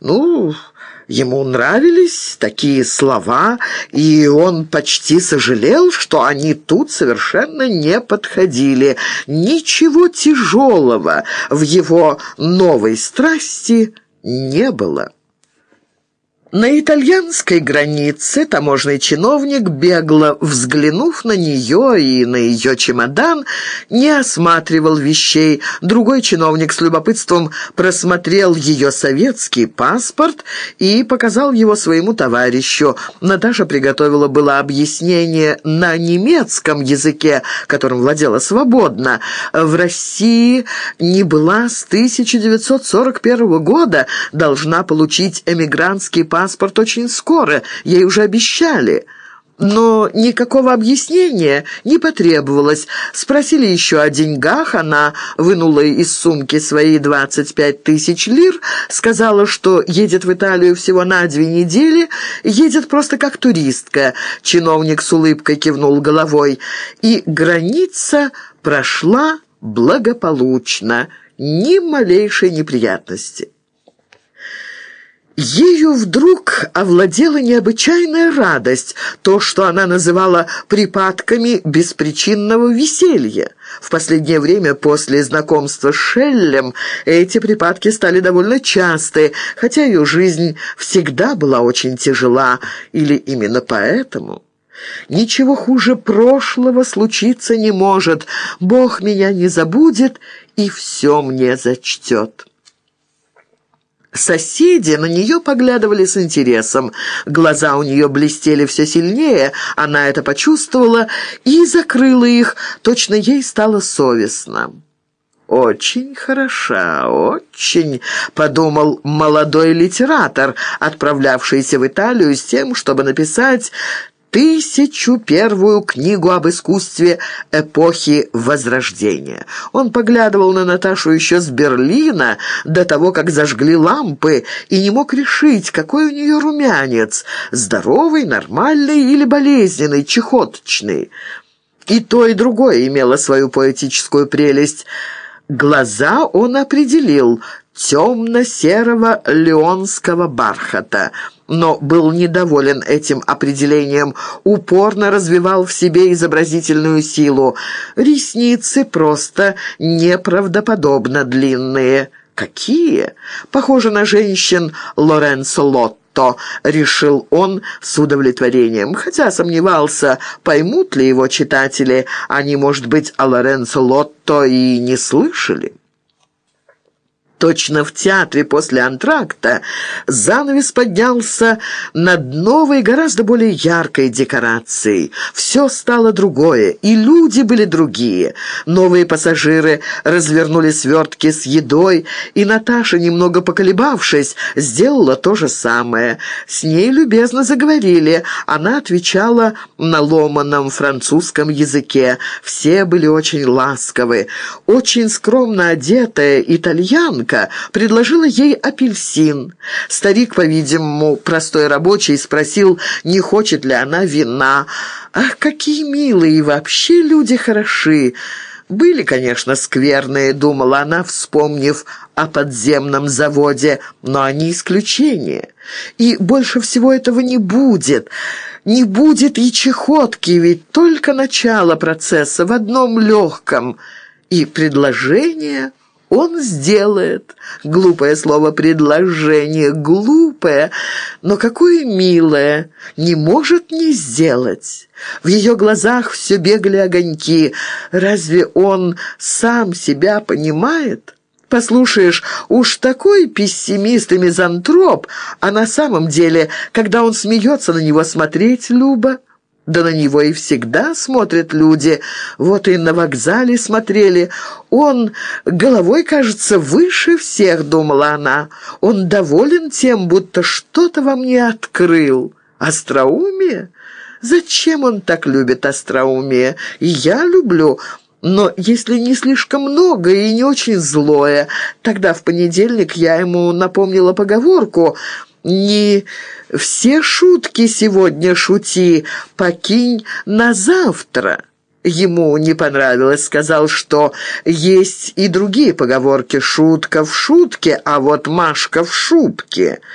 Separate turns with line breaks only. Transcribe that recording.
Ну, ему нравились такие слова, и он почти сожалел, что они тут совершенно не подходили. Ничего тяжелого в его новой страсти не было. На итальянской границе таможенный чиновник, бегло взглянув на нее и на ее чемодан, не осматривал вещей. Другой чиновник с любопытством просмотрел ее советский паспорт и показал его своему товарищу. Наташа приготовила было объяснение на немецком языке, которым владела свободно. В России не была с 1941 года, должна получить эмигрантский паспорт паспорт очень скоро, ей уже обещали». Но никакого объяснения не потребовалось. Спросили еще о деньгах, она вынула из сумки свои 25 тысяч лир, сказала, что едет в Италию всего на две недели, едет просто как туристка. Чиновник с улыбкой кивнул головой, и граница прошла благополучно, ни малейшей неприятности. Ею вдруг овладела необычайная радость, то, что она называла «припадками беспричинного веселья». В последнее время после знакомства с Шеллем эти припадки стали довольно часты, хотя ее жизнь всегда была очень тяжела, или именно поэтому... Ничего хуже прошлого случиться не может. Бог меня не забудет и все мне зачтет. Соседи на нее поглядывали с интересом. Глаза у нее блестели все сильнее, она это почувствовала и закрыла их, точно ей стало совестно. «Очень хороша, очень», — подумал молодой литератор, отправлявшийся в Италию с тем, чтобы написать тысячу первую книгу об искусстве эпохи Возрождения. Он поглядывал на Наташу еще с Берлина, до того, как зажгли лампы, и не мог решить, какой у нее румянец – здоровый, нормальный или болезненный, чехоточный. И то, и другое имело свою поэтическую прелесть. Глаза он определил – темно-серого леонского бархата, но был недоволен этим определением, упорно развивал в себе изобразительную силу. Ресницы просто неправдоподобно длинные. Какие? Похоже на женщин Лоренцо Лотто, решил он с удовлетворением, хотя сомневался, поймут ли его читатели, они, может быть, о Лоренцо Лотто и не слышали. Точно в театре после антракта занавес поднялся над новой, гораздо более яркой декорацией. Все стало другое, и люди были другие. Новые пассажиры развернули свертки с едой, и Наташа, немного поколебавшись, сделала то же самое. С ней любезно заговорили. Она отвечала на ломаном французском языке. Все были очень ласковы. Очень скромно одетая итальянка, Анка предложила ей апельсин. Старик, по-видимому, простой рабочий, спросил, не хочет ли она вина. «Ах, какие милые вообще люди хороши!» «Были, конечно, скверные», — думала она, вспомнив о подземном заводе, но они исключение. И больше всего этого не будет. Не будет и чехотки, ведь только начало процесса в одном легком. И предложение он сделает. Глупое слово «предложение», глупое, но какое милое, не может не сделать. В ее глазах все бегали огоньки. Разве он сам себя понимает? Послушаешь, уж такой пессимист и мизантроп, а на самом деле, когда он смеется на него смотреть, Люба... Да на него и всегда смотрят люди. Вот и на вокзале смотрели. Он головой, кажется, выше всех, думала она. Он доволен тем, будто что-то во мне открыл. Остроумие? Зачем он так любит остроумие? Я люблю... Но если не слишком много и не очень злое, тогда в понедельник я ему напомнила поговорку «Не все шутки сегодня шути, покинь на завтра». ему не понравилось, сказал, что есть и другие поговорки «шутка в шутке», а вот Машка в шубке –